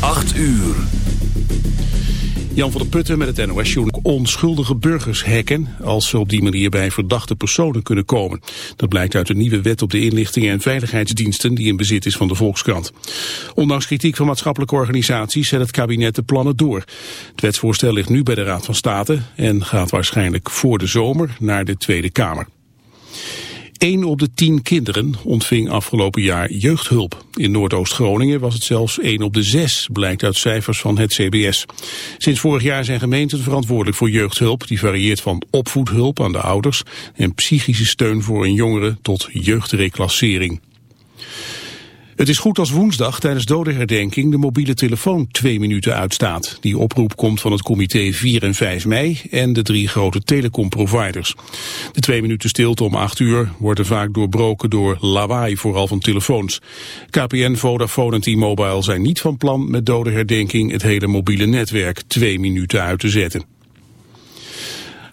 8 uur. Jan van der Putten met het nos journal onschuldige burgers hacken als ze op die manier bij verdachte personen kunnen komen. Dat blijkt uit de nieuwe wet op de inlichtingen en veiligheidsdiensten die in bezit is van de Volkskrant. Ondanks kritiek van maatschappelijke organisaties zet het kabinet de plannen door. Het wetsvoorstel ligt nu bij de Raad van State en gaat waarschijnlijk voor de zomer naar de Tweede Kamer. 1 op de 10 kinderen ontving afgelopen jaar jeugdhulp. In Noordoost-Groningen was het zelfs 1 op de 6, blijkt uit cijfers van het CBS. Sinds vorig jaar zijn gemeenten verantwoordelijk voor jeugdhulp. Die varieert van opvoedhulp aan de ouders en psychische steun voor een jongere tot jeugdreclassering. Het is goed als woensdag tijdens dodenherdenking de mobiele telefoon twee minuten uitstaat. Die oproep komt van het comité 4 en 5 mei en de drie grote telecomproviders. De twee minuten stilte om 8 uur worden vaak doorbroken door lawaai, vooral van telefoons. KPN, Vodafone en T-Mobile zijn niet van plan met dodenherdenking het hele mobiele netwerk twee minuten uit te zetten.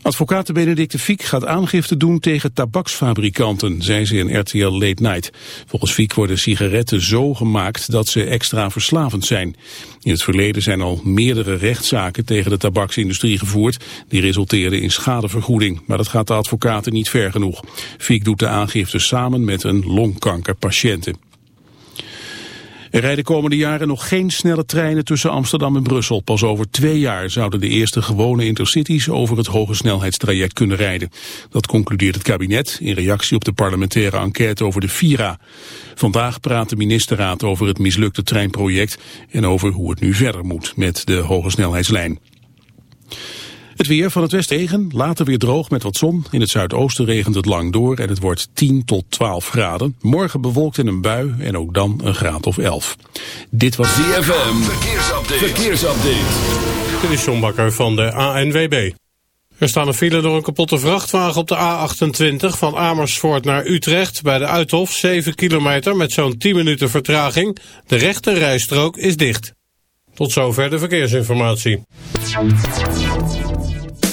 Advocaat Benedicte Fiek gaat aangifte doen tegen tabaksfabrikanten, zei ze in RTL Late Night. Volgens Fiek worden sigaretten zo gemaakt dat ze extra verslavend zijn. In het verleden zijn al meerdere rechtszaken tegen de tabaksindustrie gevoerd. Die resulteerden in schadevergoeding, maar dat gaat de advocaten niet ver genoeg. Fiek doet de aangifte samen met een longkankerpatiënte. Er rijden komende jaren nog geen snelle treinen tussen Amsterdam en Brussel. Pas over twee jaar zouden de eerste gewone intercities over het hoge snelheidstraject kunnen rijden. Dat concludeert het kabinet in reactie op de parlementaire enquête over de Vira. Vandaag praat de ministerraad over het mislukte treinproject en over hoe het nu verder moet met de hoge snelheidslijn. Het weer van het westen regen, later weer droog met wat zon. In het zuidoosten regent het lang door en het wordt 10 tot 12 graden. Morgen bewolkt in een bui en ook dan een graad of 11. Dit was ZFM, verkeersupdate. verkeersupdate. Dit is John Bakker van de ANWB. Er staan een file door een kapotte vrachtwagen op de A28 van Amersfoort naar Utrecht bij de Uithof. 7 kilometer met zo'n 10 minuten vertraging. De rechte rijstrook is dicht. Tot zover de verkeersinformatie.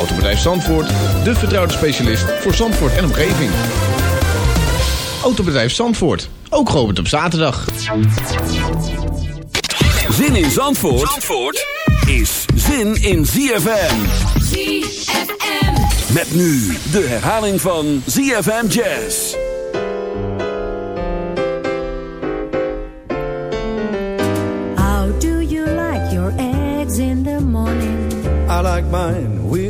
Autobedrijf Zandvoort, de vertrouwde specialist voor Zandvoort en omgeving. Autobedrijf Zandvoort, ook geopend op zaterdag. Zin in Zandvoort, Zandvoort is zin in ZFM. ZFM. Met nu de herhaling van ZFM Jazz. How do you like your eggs in the morning? I like mine with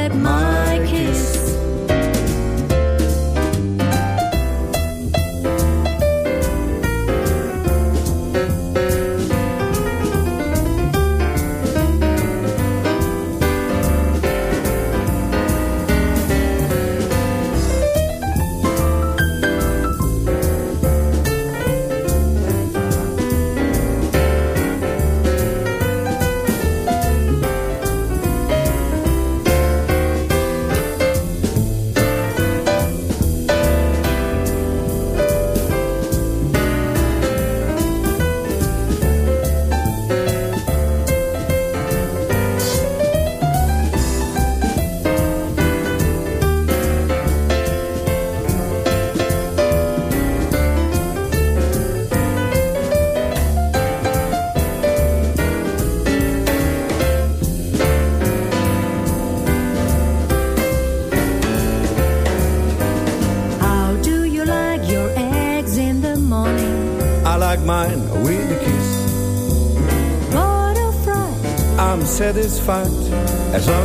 fight. As I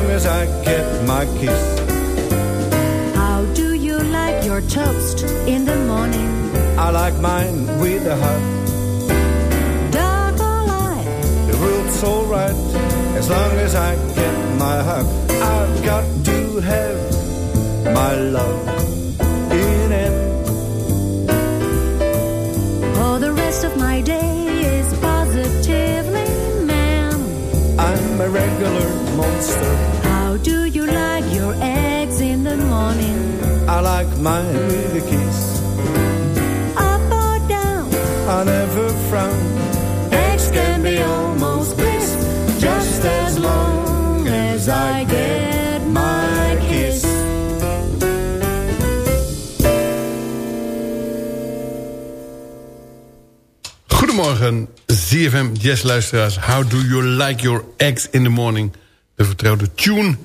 ZFM Jazz luisteraars. How do you like your eggs in the morning? De vertrouwde tune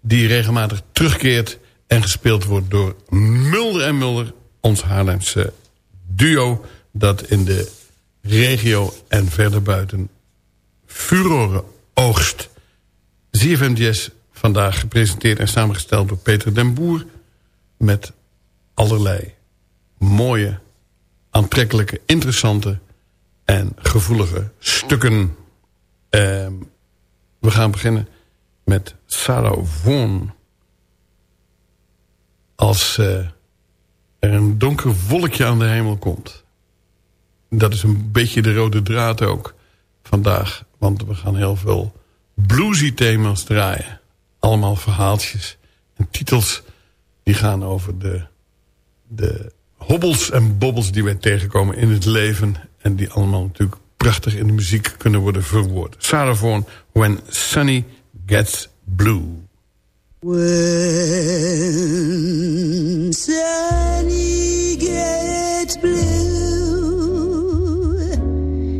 die regelmatig terugkeert... en gespeeld wordt door Mulder en Mulder, ons Haarlemse duo... dat in de regio en verder buiten furoren oogst. ZFM Jazz vandaag gepresenteerd en samengesteld door Peter den Boer... met allerlei mooie, aantrekkelijke, interessante en gevoelige stukken. Ehm, we gaan beginnen met Sarah Vaughan. Als eh, er een donker wolkje aan de hemel komt. Dat is een beetje de rode draad ook vandaag. Want we gaan heel veel bluesy thema's draaien. Allemaal verhaaltjes en titels die gaan over de, de hobbels en bobbels die wij tegenkomen in het leven. En die allemaal natuurlijk prachtig in de muziek kunnen worden verwoord. Vaughan, When Sunny Gets Blue. When Sunny gets blue,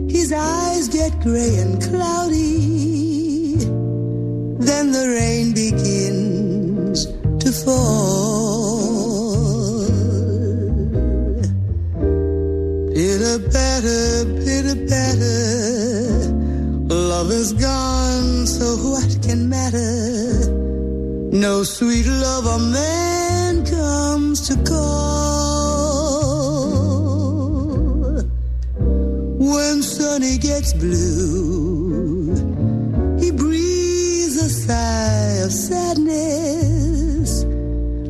his eyes get gray and cloudy. Then the rain begins to fall. Pitter patter, pitter patter. Love is gone, so what can matter? No sweet lover man comes to call. When Sunny gets blue, he breathes a sigh of sadness,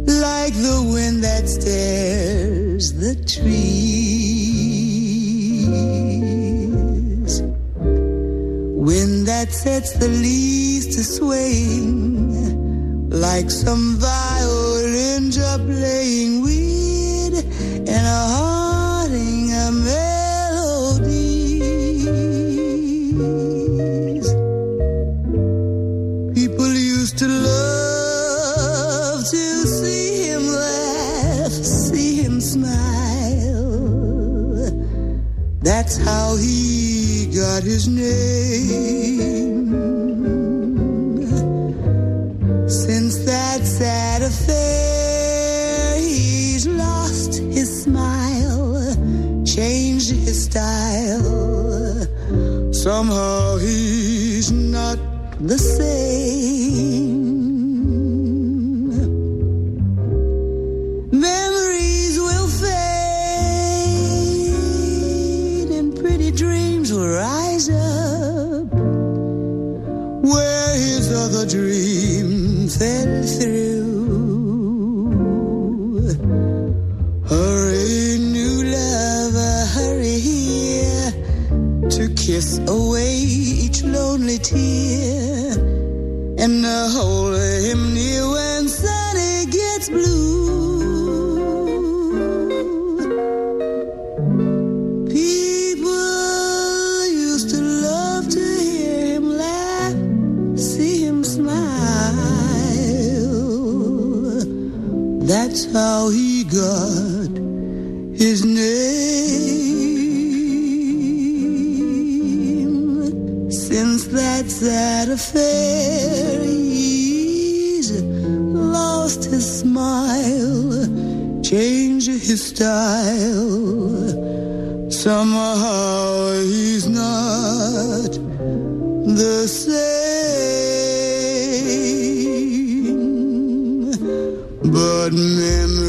like the wind that stirs the trees. Sets the leaves to swaying like some violins are playing weird and a haunting a melodies. People used to love to see him laugh, see him smile. That's how he got his name. But man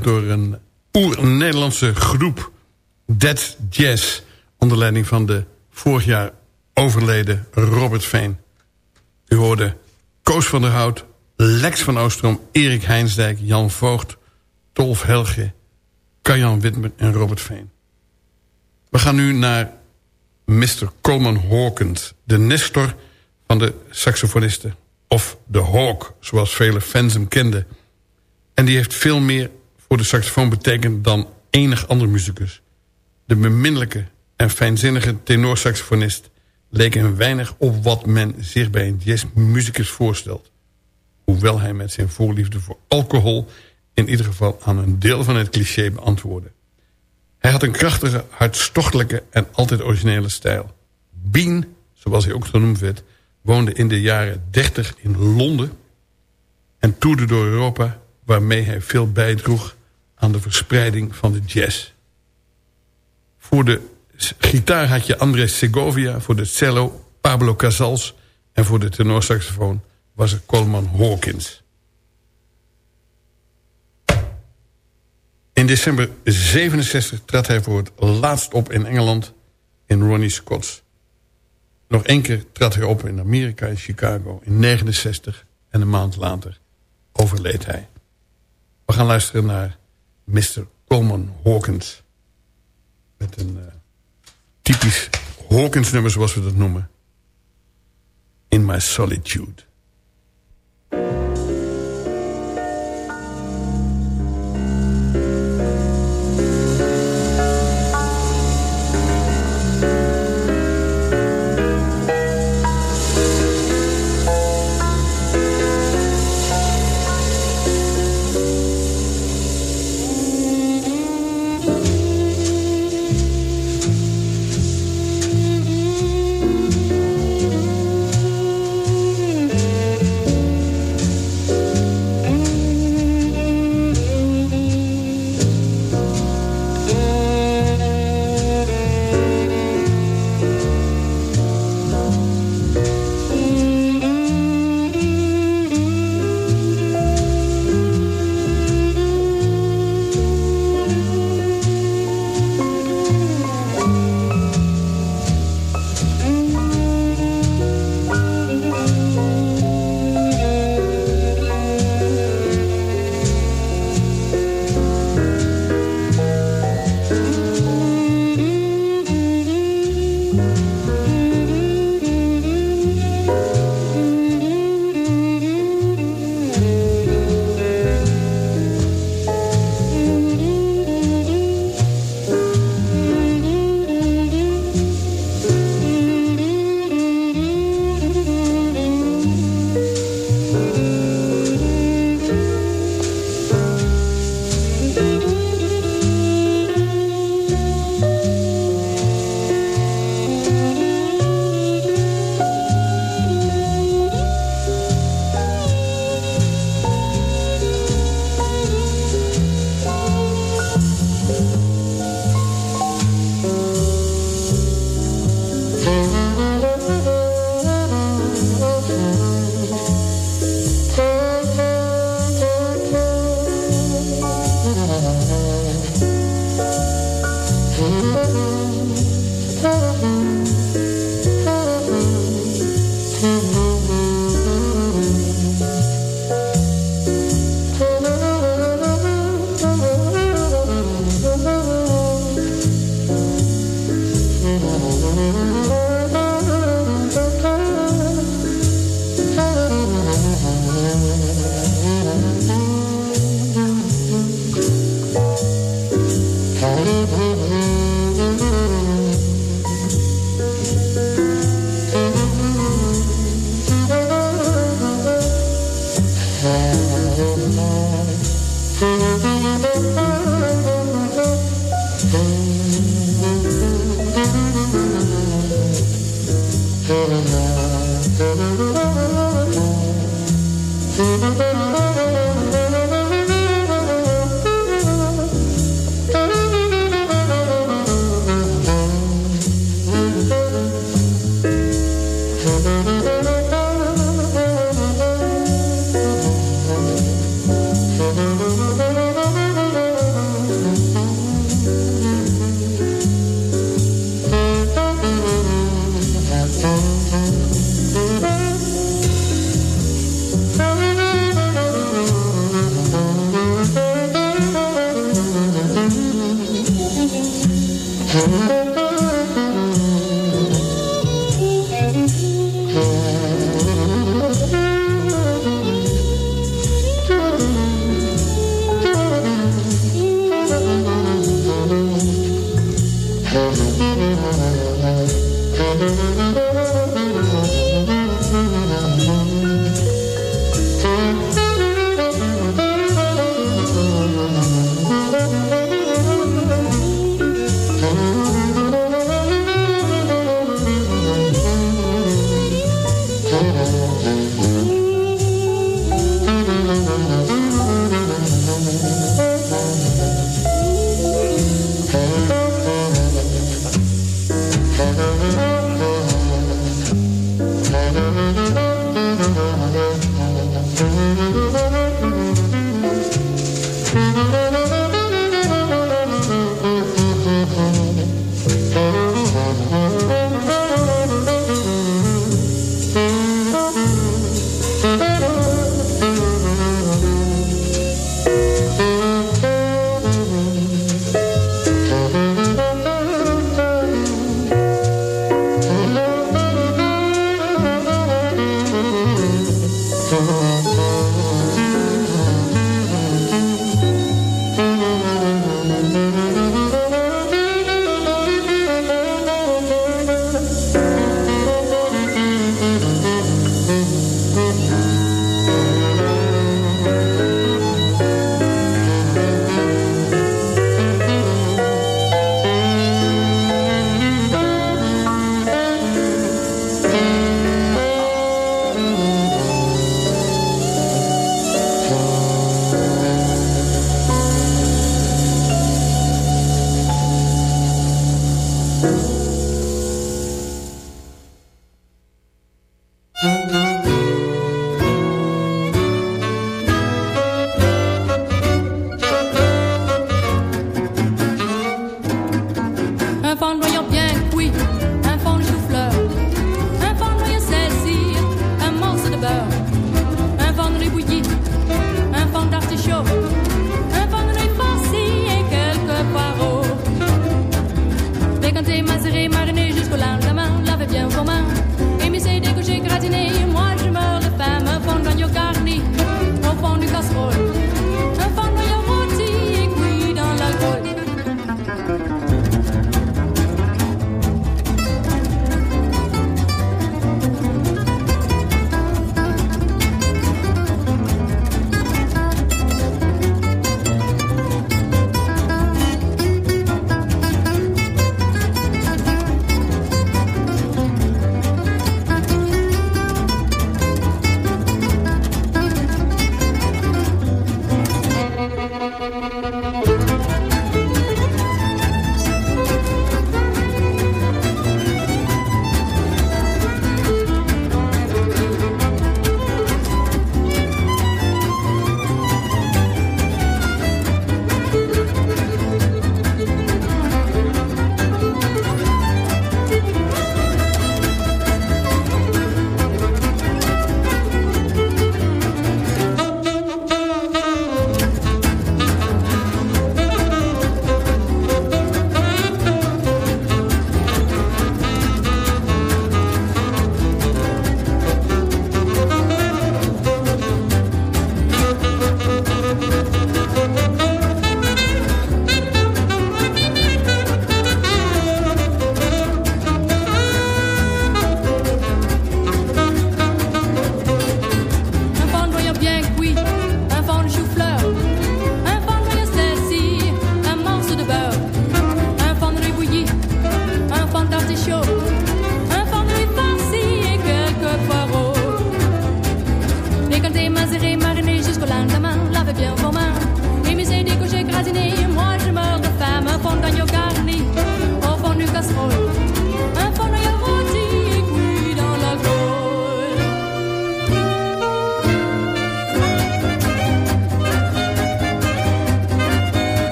Door een oer-Nederlandse groep Dead Jazz... onder leiding van de vorig jaar overleden Robert Veen. U hoorde Koos van der Hout, Lex van Oostrom... Erik Heinsdijk, Jan Voogd, Tolf Helge... Kajan Witmer en Robert Veen. We gaan nu naar Mr. Coleman Hawkins... de nestor van de saxofonisten. Of de Hawk, zoals vele fans hem kenden. En die heeft veel meer voor de saxofoon betekend... dan enig ander muzikus. De beminnelijke en fijnzinnige tenorsaxofonist... leek een weinig op wat men zich bij een jazzmuzikus voorstelt. Hoewel hij met zijn voorliefde voor alcohol... in ieder geval aan een deel van het cliché beantwoordde. Hij had een krachtige, hartstochtelijke en altijd originele stijl. Bean, zoals hij ook genoemd werd... woonde in de jaren 30 in Londen... en toerde door Europa... waarmee hij veel bijdroeg aan de verspreiding van de jazz. Voor de gitaar had je André Segovia... voor de cello Pablo Casals... en voor de tenorsaxofoon was het Coleman Hawkins... In december 67 trad hij voor het laatst op in Engeland in Ronnie Scott's. Nog één keer trad hij op in Amerika, in Chicago, in 69. En een maand later overleed hij. We gaan luisteren naar Mr. Coleman Hawkins. Met een uh, typisch Hawkins nummer zoals we dat noemen. In My Solitude.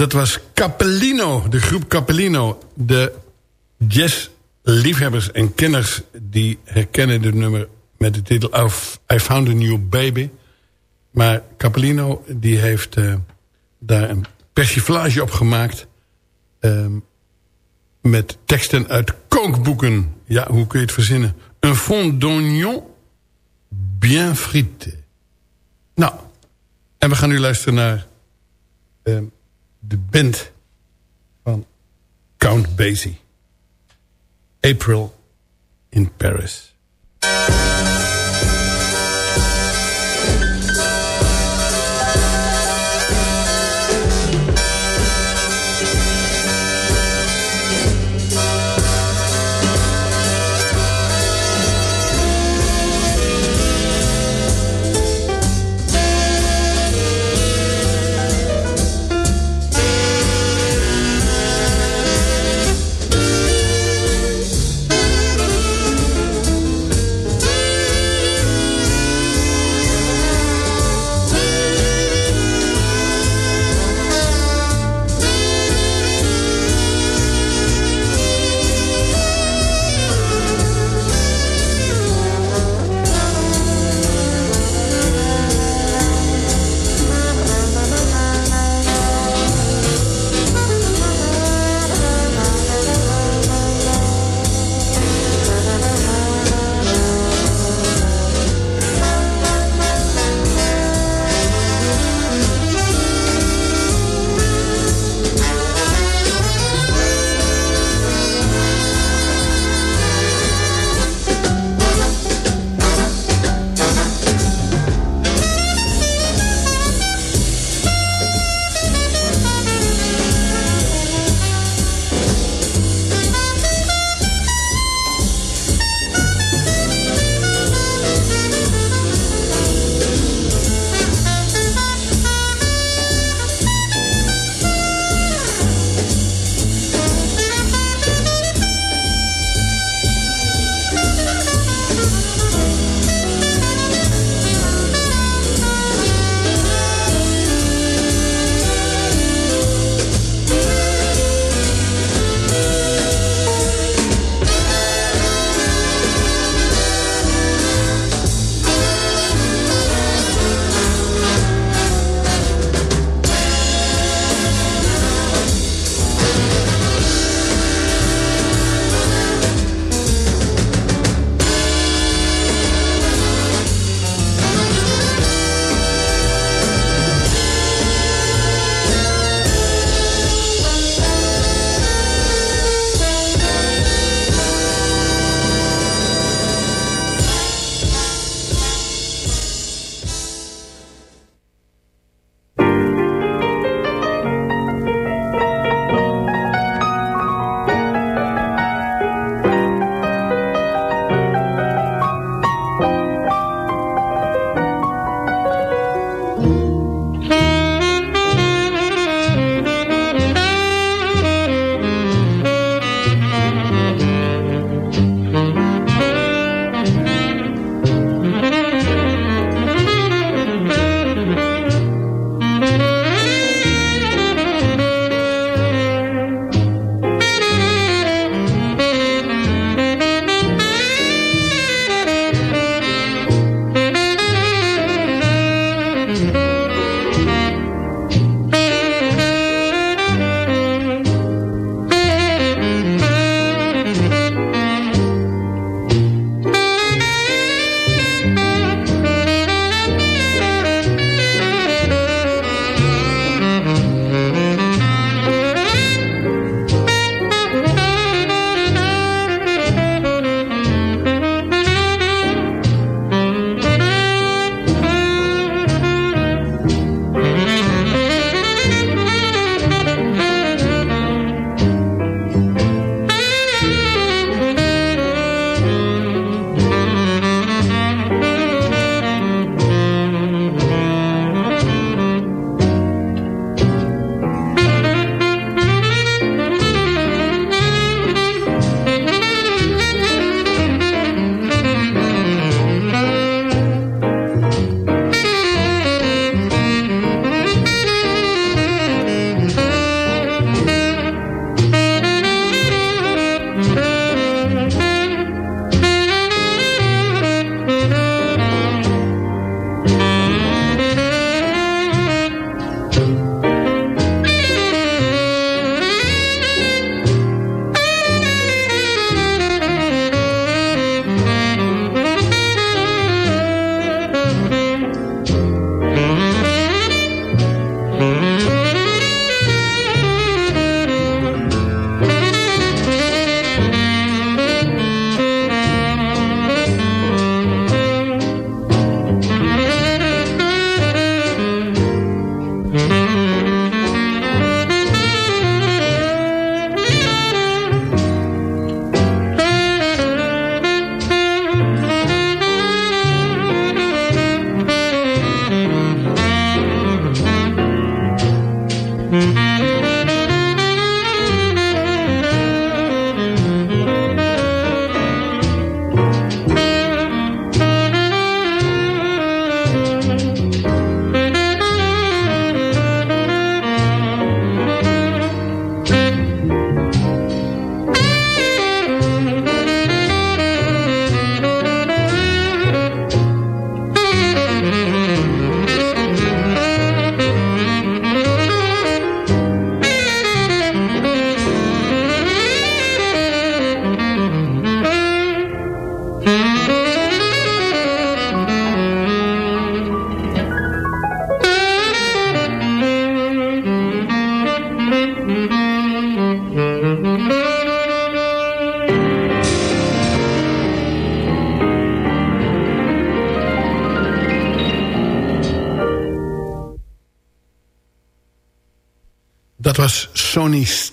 Dat was Capellino, de groep Capellino. De jazz liefhebbers en kenners die herkennen dit nummer met de titel I Found a New Baby. Maar Capellino die heeft uh, daar een persiflage op gemaakt... Uh, met teksten uit kookboeken. Ja, hoe kun je het verzinnen? Un fond d'oignon bien frité. Nou, en we gaan nu luisteren naar uh, de band van Count Basie. April in Paris.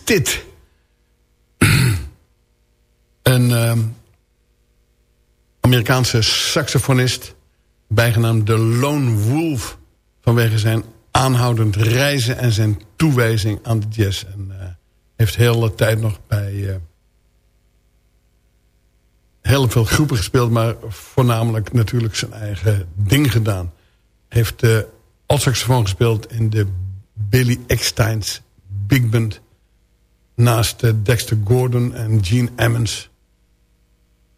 Stitt. een ehm, Amerikaanse saxofonist... bijgenaamd de Lone Wolf... vanwege zijn aanhoudend reizen en zijn toewijzing aan de jazz. En uh, heeft heel de tijd nog bij uh, heel veel groepen gespeeld... maar voornamelijk natuurlijk zijn eigen ding gedaan. Heeft uh, als saxofoon gespeeld in de Billy Eckstein's Big Band... naast Dexter Gordon en Gene Emmons.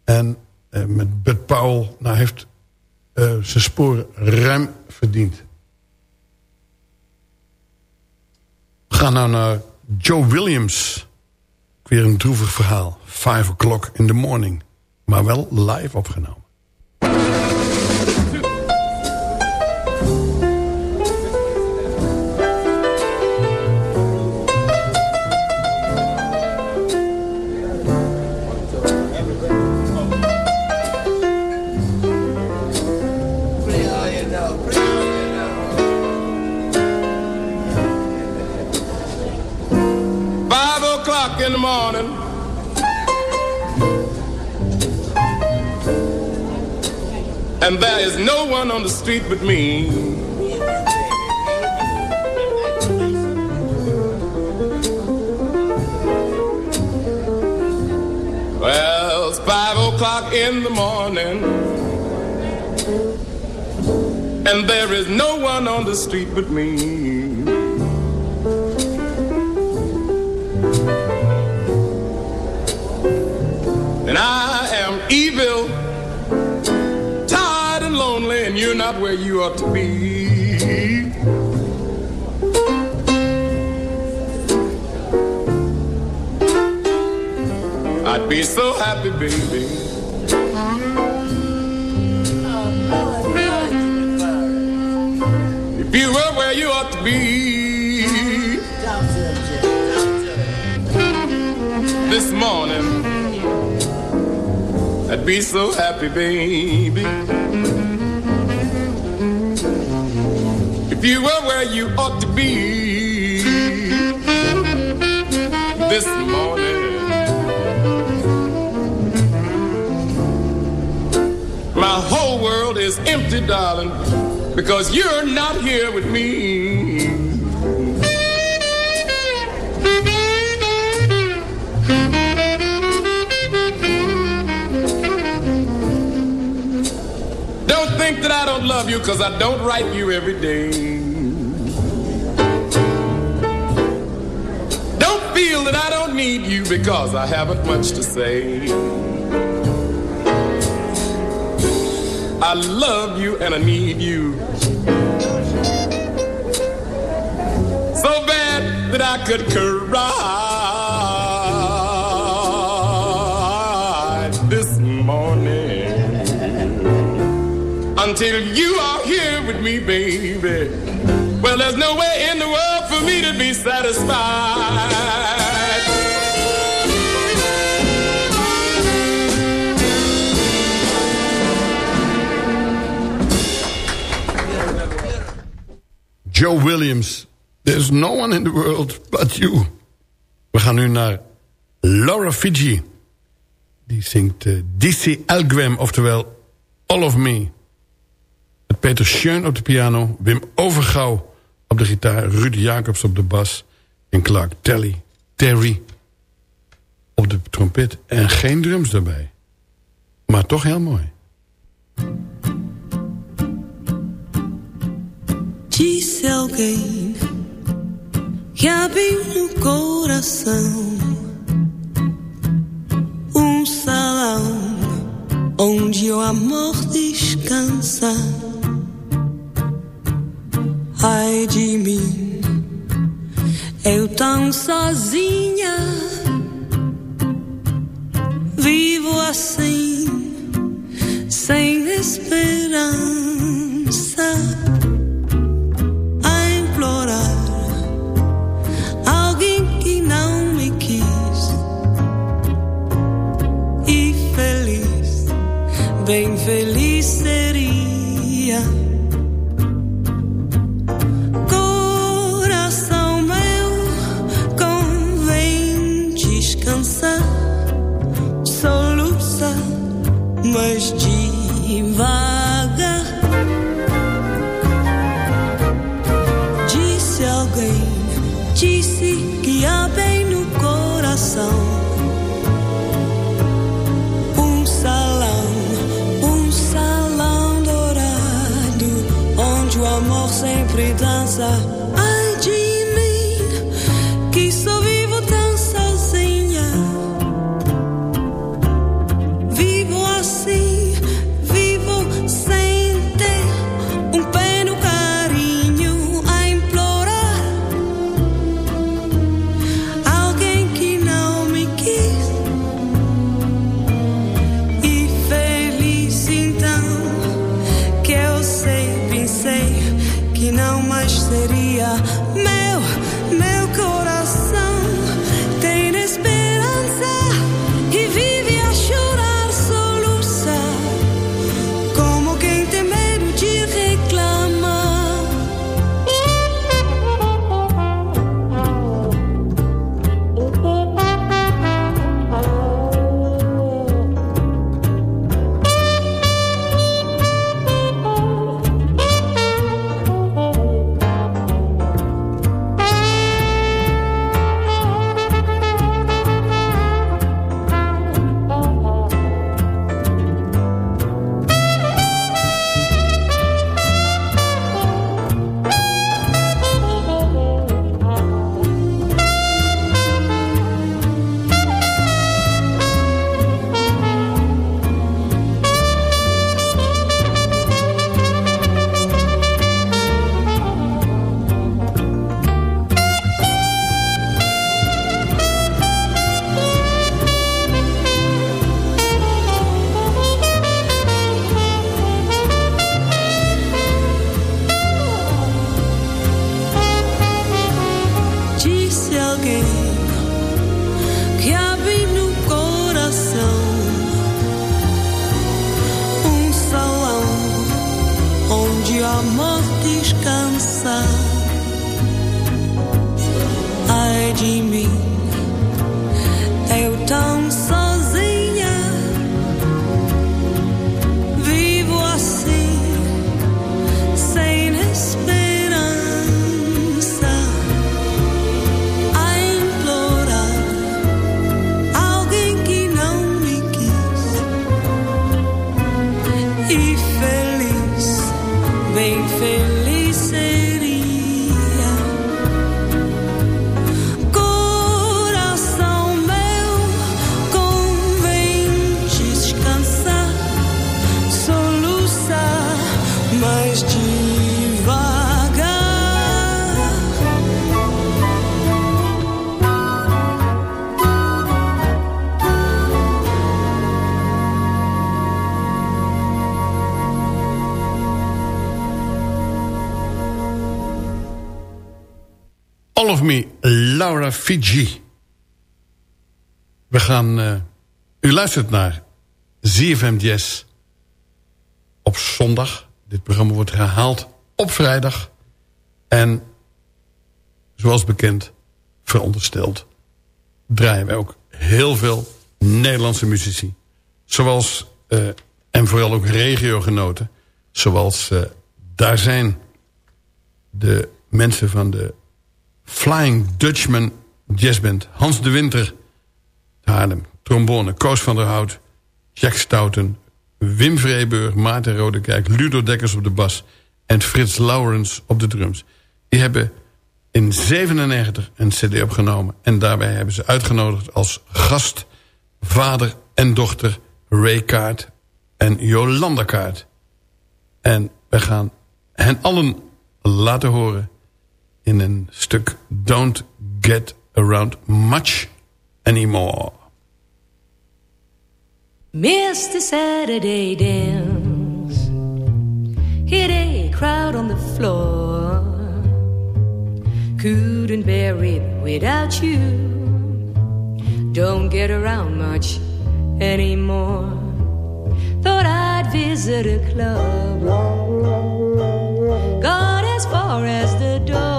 En met Bud Powell nou, heeft zijn sporen ruim verdiend... We gaan nou naar Joe Williams. Weer een droevig verhaal. Five o'clock in the morning. Maar wel live opgenomen. And there is no one on the street but me. Well, it's five o'clock in the morning. And there is no one on the street but me. And I not where you ought to be. I'd be so happy, baby. If you were where you ought to be this morning. I'd be so happy, baby. If you were where you ought to be this morning. My whole world is empty, darling, because you're not here with me. That I don't love you because I don't write you every day. Don't feel that I don't need you because I haven't much to say. I love you and I need you. So bad that I could cry until you are here with me, baby. Well, there's no way in the world for me to be satisfied. Joe Williams. There's no one in the world but you. We gaan nu naar Laura Fiji. Die zingt uh, DC Algwem, oftewel All of Me. Met Peter Schön op de piano, Wim Overgouw op de gitaar... Rudy Jacobs op de bas en Clark Terry, Terry op de trompet. En geen drums daarbij. Maar toch heel mooi. Que coração um salão onde o amor descansa. Ai de mim, eu tão sozinha, vivo assim, sem esperança. A implorar alguém que não me quis e feliz, bem feliz seria. mas de Fiji. We gaan... eh, u luistert naar ZFM Jazz op zondag. Dit programma wordt herhaald op vrijdag. En zoals bekend, verondersteld... draaien wij ook heel veel Nederlandse muzici. Zoals, eh, en vooral ook regiogenoten. Zoals eh, daar zijn de mensen van de Flying Dutchman Jazzband. Hans de Winter, Haarlem. Trombone, Koos van der Hout, Jack Stouten... Wim Vreeburg, Maarten Rodekijk, Ludo Dekkers op de bas... en Frits Laurens op de drums. Die hebben in 97 een cd opgenomen... en daarbij hebben ze uitgenodigd als gast... vader en dochter Ray Kaart en Jolanda Kaart. En we gaan hen allen laten horen in een stuk Don't Get Around Much Anymore. Mr. Saturday dance. Hit a crowd on the floor. Couldn't bear it without you. Don't get around much anymore. Thought I'd visit a club. Got as far as the door.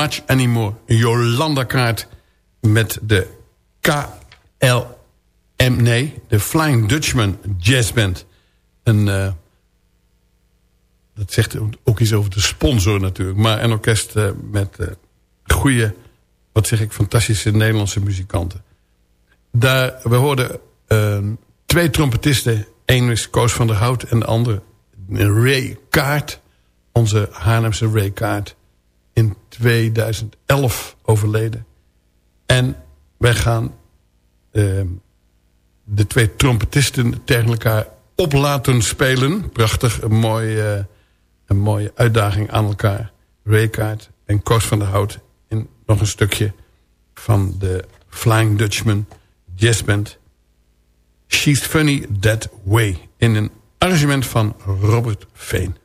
Much Anymore. Jolanda kaart met de KLM, nee, de Flying Dutchman Jazz Band. Een, eh, dat zegt ook iets over de sponsor natuurlijk. Maar een orkest eh, met uh, goede, wat zeg ik, fantastische Nederlandse muzikanten. Daar, we hoorden twee trompetisten. Eén is Koos van der Hout en de andere Ray Kaart onze Haarlemse Ray Kaart in 2011 overleden. En wij gaan uh, de twee trompetisten tegen elkaar op laten spelen. Prachtig, een mooie, een mooie uitdaging aan elkaar. Ray Kaart en Koos van der Hout in nog een stukje van de Flying Dutchman jazzband. She's Funny That Way in een arrangement van Robert Veen.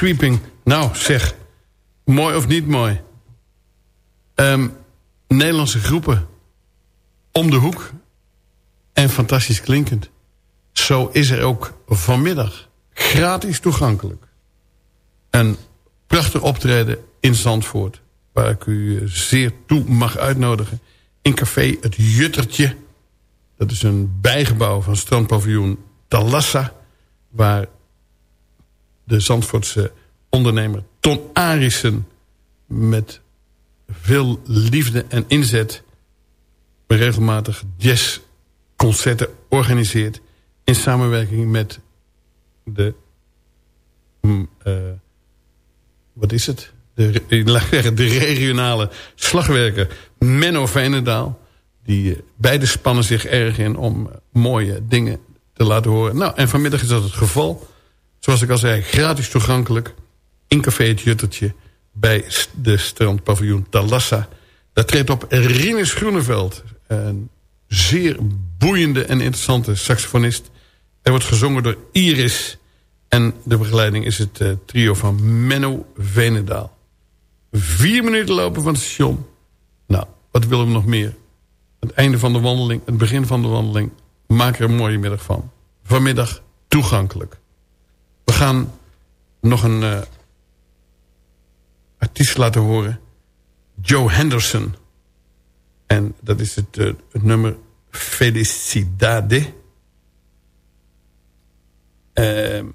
Sweeping. Nou, zeg. Mooi of niet mooi? Ehm, Nederlandse groepen. Om de hoek. En fantastisch klinkend. Zo is er ook vanmiddag. Gratis toegankelijk. Een prachtig optreden in Zandvoort. Waar ik u eh, zeer toe mag uitnodigen. In café Het Juttertje. Dat is een bijgebouw van strandpaviljoen Talassa. Waar de Zandvoortse ondernemer Ton Arissen... met veel liefde en inzet... regelmatig jazzconcerten organiseert... in samenwerking met de... mm, eh, wat is het? De, de regionale slagwerker Menno Veenendaal. Die eh, beide spannen zich erg in om eh, mooie dingen te laten horen. Nou, en vanmiddag is dat het geval. Zoals ik al zei, gratis toegankelijk. In Café het Juttertje. Bij de strandpaviljoen Talassa. Daar treedt op Rinus Groeneveld. Een zeer boeiende en interessante saxofonist. Er wordt gezongen door Iris. En de begeleiding is het eh, trio van Menno Venendaal. Vier minuten lopen van het station. Nou, wat willen we nog meer? Het einde van de wandeling, het begin van de wandeling. Maak er een mooie middag van. Vanmiddag toegankelijk. Gaan nog een eh, artiest laten horen. Joe Henderson. En dat is het, eh, het nummer Felicidade. Ehm,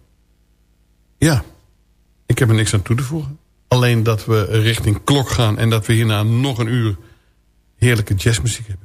ja, ik heb er niks aan toe te voegen. Alleen dat we richting klok gaan en dat we hierna nog een uur heerlijke jazzmuziek hebben.